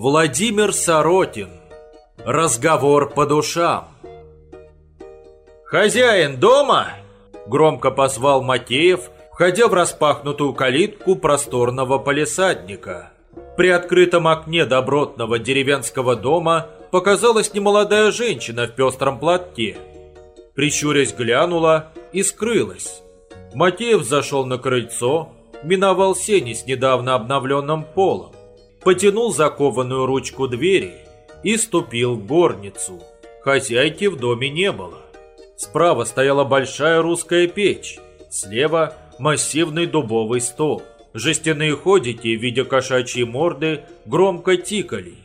Владимир Соротин. Разговор по душам. «Хозяин дома?» Громко позвал Матеев, входя в распахнутую калитку просторного полисадника. При открытом окне добротного деревенского дома показалась немолодая женщина в пестром платке. Прищурясь глянула и скрылась. Матеев зашел на крыльцо, миновал сени с недавно обновленным полом, потянул закованную ручку двери и ступил в горницу. Хозяйки в доме не было. Справа стояла большая русская печь, слева массивный дубовый стол. Жестяные ходики в виде кошачьей морды громко тикали.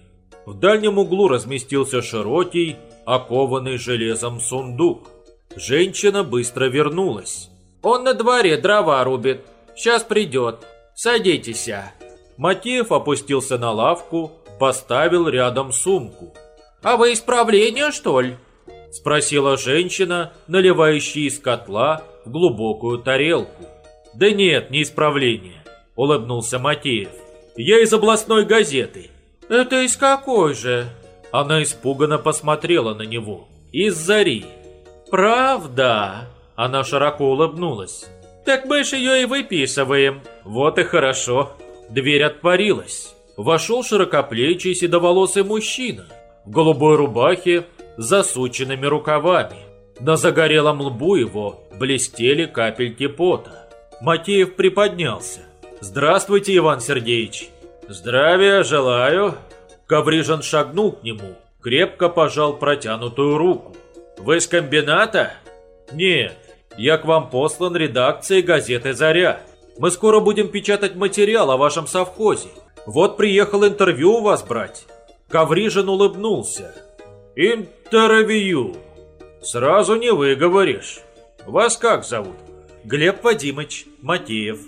В дальнем углу разместился широкий, окованный железом сундук. Женщина быстро вернулась. «Он на дворе дрова рубит. Сейчас придет. Садитесь». Матеев опустился на лавку, поставил рядом сумку. «А вы исправление, что ли?» Спросила женщина, наливающая из котла в глубокую тарелку. «Да нет, не исправление», — улыбнулся Матеев. «Я из областной газеты». «Это из какой же?» Она испуганно посмотрела на него. «Из зари». «Правда?» Она широко улыбнулась. «Так мы ж ее и выписываем». «Вот и хорошо». Дверь отворилась. Вошел широкоплечий седоволосый мужчина в голубой рубахе с засученными рукавами. На загорелом лбу его блестели капельки пота. Матеев приподнялся. «Здравствуйте, Иван Сергеевич!» «Здравия желаю!» Коврижин шагнул к нему, крепко пожал протянутую руку. «Вы с комбината?» «Нет, я к вам послан редакцией газеты «Заря». Мы скоро будем печатать материал о вашем совхозе. Вот приехал интервью у вас брать». Коврижин улыбнулся. «Интервью? Сразу не выговоришь. Вас как зовут?» «Глеб Вадимыч Матеев».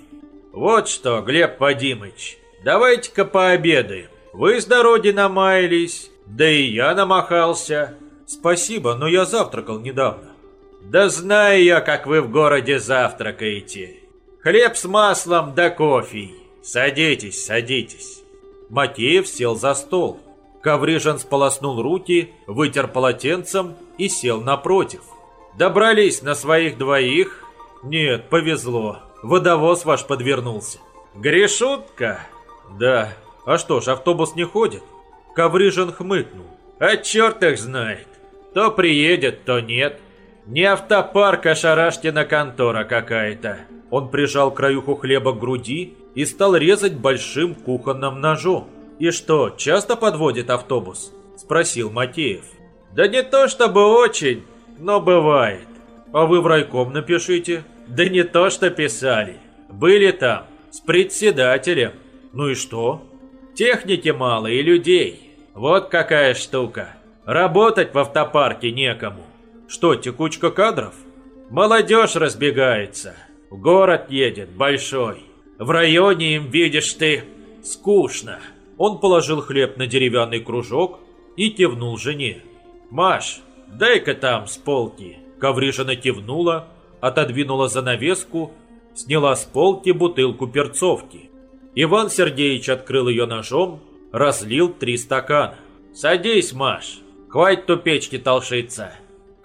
«Вот что, Глеб Вадимыч, давайте-ка пообедаем. Вы с дороги намаялись, да и я намахался». «Спасибо, но я завтракал недавно». «Да знаю я, как вы в городе завтракаете. Хлеб с маслом да кофе. Садитесь, садитесь». Матеев сел за стол. Коврижин сполоснул руки, вытер полотенцем и сел напротив. «Добрались на своих двоих?» «Нет, повезло. Водовоз ваш подвернулся». «Грешутка?» «Да. А что ж, автобус не ходит?» Коврижин хмыкнул. «А черт их знает. То приедет, то нет. Не автопарк, а шараштина контора какая-то». Он прижал краюху хлеба к груди и стал резать большим кухонным ножом. «И что, часто подводит автобус?» – спросил Матеев. «Да не то чтобы очень, но бывает. А вы в райком напишите». «Да не то что писали. Были там, с председателем. Ну и что?» «Техники мало и людей. Вот какая штука. Работать в автопарке некому». «Что, текучка кадров?» «Молодежь разбегается. В город едет, большой. В районе им, видишь ты, скучно». Он положил хлеб на деревянный кружок и кивнул жене. «Маш, дай-ка там с полки». Коврижина кивнула, отодвинула занавеску, сняла с полки бутылку перцовки. Иван Сергеевич открыл ее ножом, разлил три стакана. «Садись, Маш, хватит у печки толшиться».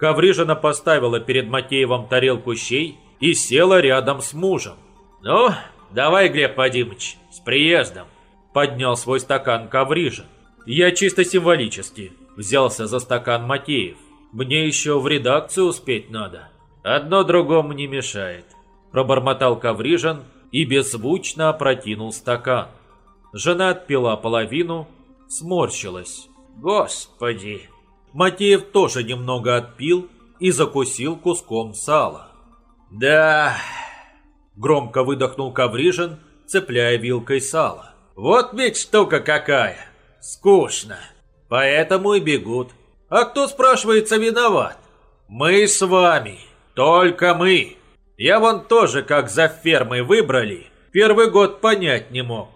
Коврижина поставила перед Матеевым тарелку щей и села рядом с мужем. «Ну, давай, Глеб Вадимович, с приездом!» Поднял свой стакан Коврижин. Я чисто символически взялся за стакан Матеев. Мне еще в редакцию успеть надо. Одно другому не мешает. Пробормотал Коврижин и беззвучно опрокинул стакан. Жена отпила половину, сморщилась. Господи! Матеев тоже немного отпил и закусил куском сала. «Да...» Громко выдохнул Коврижин, цепляя вилкой сало. Вот ведь штука какая. Скучно. Поэтому и бегут. А кто, спрашивается, виноват? Мы с вами. Только мы. Я вон тоже, как за фермой выбрали, первый год понять не мог.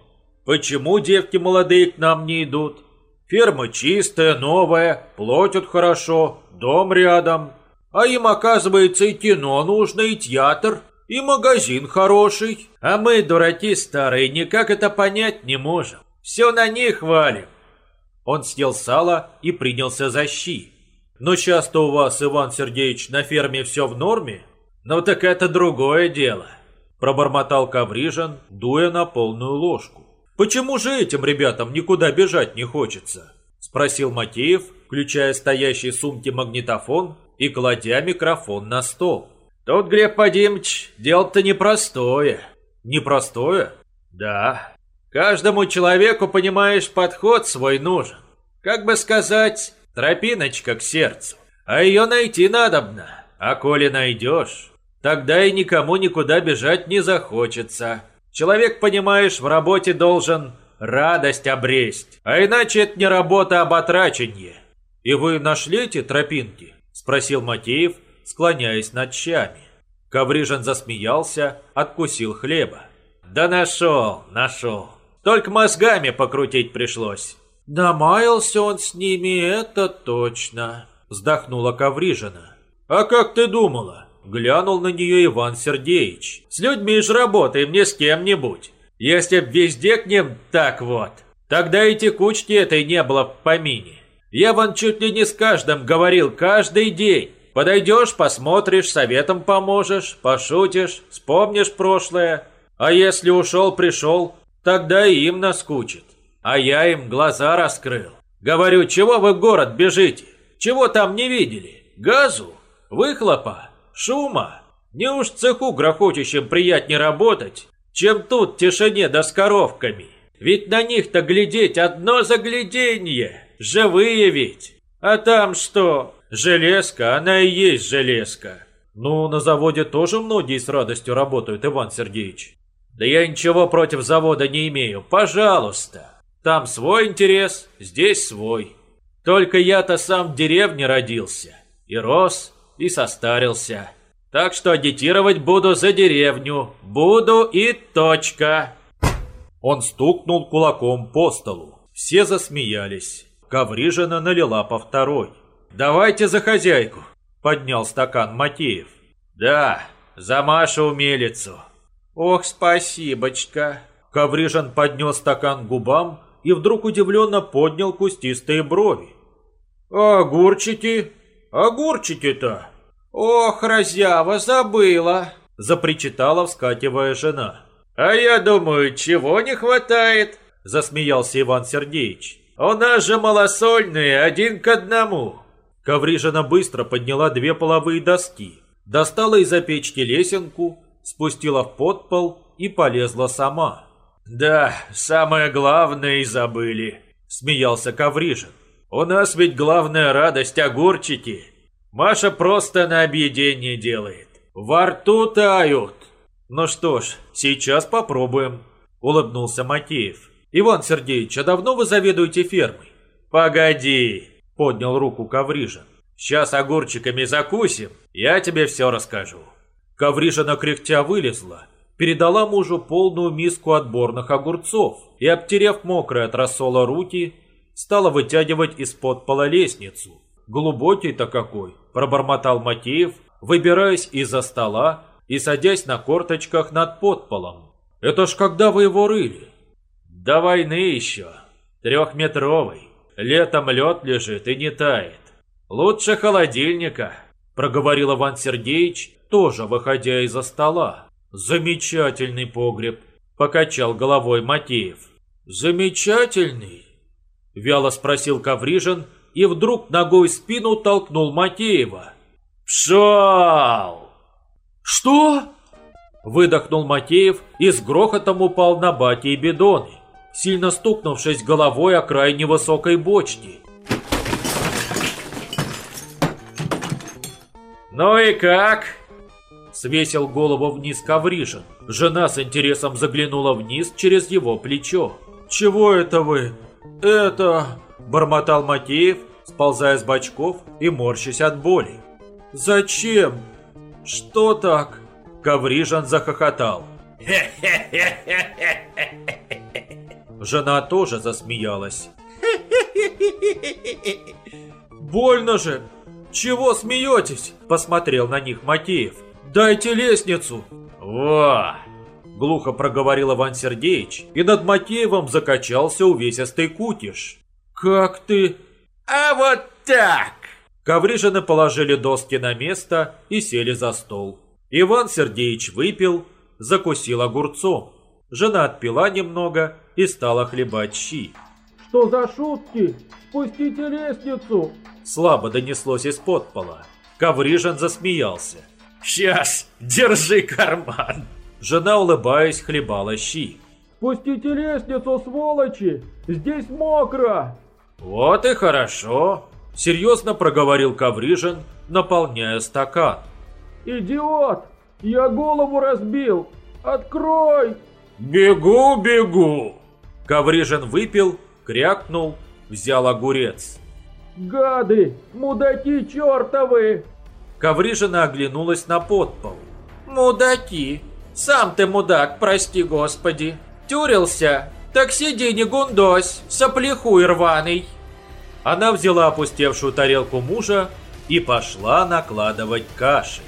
Почему девки молодые к нам не идут? Ферма чистая, новая, платят хорошо, дом рядом. А им, оказывается, и кино нужно, и театр, и магазин хороший. А мы, дураки старые, никак это понять не можем. Все на них валим. Он съел сало и принялся за щи. «Ну часто у вас, Иван Сергеевич, на ферме все в норме?» «Ну так это другое дело», – пробормотал Коврижин, дуя на полную ложку. «Почему же этим ребятам никуда бежать не хочется?» – спросил Матеев, включая стоящий в сумке магнитофон и кладя микрофон на стол. «Тут, Глеб Вадимович, дело-то непростое». «Непростое?» «Да. Каждому человеку, понимаешь, подход свой нужен. Как бы сказать, тропиночка к сердцу. А ее найти надобно. А коли найдешь, тогда и никому никуда бежать не захочется. Человек, понимаешь, в работе должен радость обресть. А иначе это не работа, а батраченье. И вы нашли эти тропинки? Спросил Матеев, склоняясь над щами. Коврижин засмеялся, откусил хлеба. Да нашел, нашел. Только мозгами покрутить пришлось. Намаялся он с ними, это точно. Вздохнула Коврижина. А как ты думала? Глянул на нее Иван Сергеевич. «С людьми ж работаем, не с кем-нибудь. Если б везде к ним так вот, тогда и текучки этой не было в помине. Я вон чуть ли не с каждым говорил каждый день. Подойдешь, посмотришь, советом поможешь, пошутишь, вспомнишь прошлое. А если ушел-пришел, тогда и им наскучит. А я им глаза раскрыл. Говорю, чего вы в город бежите? Чего там не видели? Газу? Выхлопа? Шума? Не уж цеху грохочущим приятнее работать, чем тут тишине да с коровками. Ведь на них-то глядеть одно загляденье. Живые ведь. А там что? Железка, она и есть железка. Ну, на заводе тоже многие с радостью работают, Иван Сергеевич. Да я ничего против завода не имею, пожалуйста. Там свой интерес, здесь свой. Только я-то сам в деревне родился. И рос, и состарился. Так что агитировать буду за деревню. Буду и точка. Он стукнул кулаком по столу. Все засмеялись. Коврижина налила по второй. «Давайте за хозяйку», — поднял стакан Матеев. «Да, за Машу умелицу». «Ох, спасибочка». Коврижин поднес стакан губам и вдруг удивленно поднял кустистые брови. «А огурчики? Огурчики-то?» «Ох, разява, забыла!» – запричитала, вскакивая жена. «А я думаю, чего не хватает?» – засмеялся Иван Сергеевич. «У нас же малосольные, один к одному!» Коврижина быстро подняла две половые доски, достала из-за печки лесенку, спустила в подпол и полезла сама. «Да, самое главное и забыли», – смеялся Коврижин. «У нас ведь главная радость – огурчики!» Маша просто на объедение делает. Во рту тают. Ну что ж, сейчас попробуем, улыбнулся Матеев. Иван Сергеевич, а давно вы заведуете фермой? Погоди, поднял руку Коврижин. Сейчас огурчиками закусим, я тебе все расскажу. Коврижина кряхтя вылезла, передала мужу полную миску отборных огурцов и, обтерев мокрые от рассола руки, стала вытягивать из-под пола лестницу. Глубокий-то какой, пробормотал Матеев, выбираясь из-за стола и садясь на корточках над подполом. «Это ж когда вы его рыли?» «До войны еще. Трехметровый. Летом лед лежит и не тает. Лучше холодильника», — проговорил Иван Сергеевич, тоже выходя из-за стола. «Замечательный погреб», — покачал головой Матеев. «Замечательный?» — вяло спросил Коврижин, и вдруг ногой в спину толкнул Матеева. «Пшел!» «Что?» Выдохнул Матеев и с грохотом упал на бати и бидоны, сильно стукнувшись головой о край невысокой бочки. «Ну и как?» Свесил голову вниз Ковришин. Жена с интересом заглянула вниз через его плечо. «Чего это вы? Это...» Бормотал Матеев, сползая с бочков и морщась от боли. «Зачем? Что так?» Коврижан захохотал. Жена тоже засмеялась. «Больно же! Чего смеетесь?» Посмотрел на них Матеев. «Дайте лестницу!» «Во!» Глухо проговорил Иван Сергеевич, и над Матеевым закачался увесистый кутиш. Как ты? А вот так! Коврижины положили доски на место и сели за стол. Иван Сергеевич выпил, закусил огурцом. Жена отпила немного и стала хлебать щи. «Что за шутки? Спустите лестницу!» Слабо донеслось из-под пола. Коврижин засмеялся. «Сейчас, держи карман!» Жена, улыбаясь, хлебала щи. «Спустите лестницу, сволочи! Здесь мокро!» «Вот и хорошо!» Серьезно проговорил Коврижин, наполняя стакан. «Идиот! Я голову разбил! Открой!» «Бегу, бегу!» Коврижин выпил, крякнул, взял огурец. «Гады! Мудаки чертовы!» Коврижина оглянулась на подпол. «Мудаки! Сам ты мудак, прости господи! Тюрился? Так сиди не гундось, соплехуй рваный!» Она взяла опустевшую тарелку мужа и пошла накладывать каши.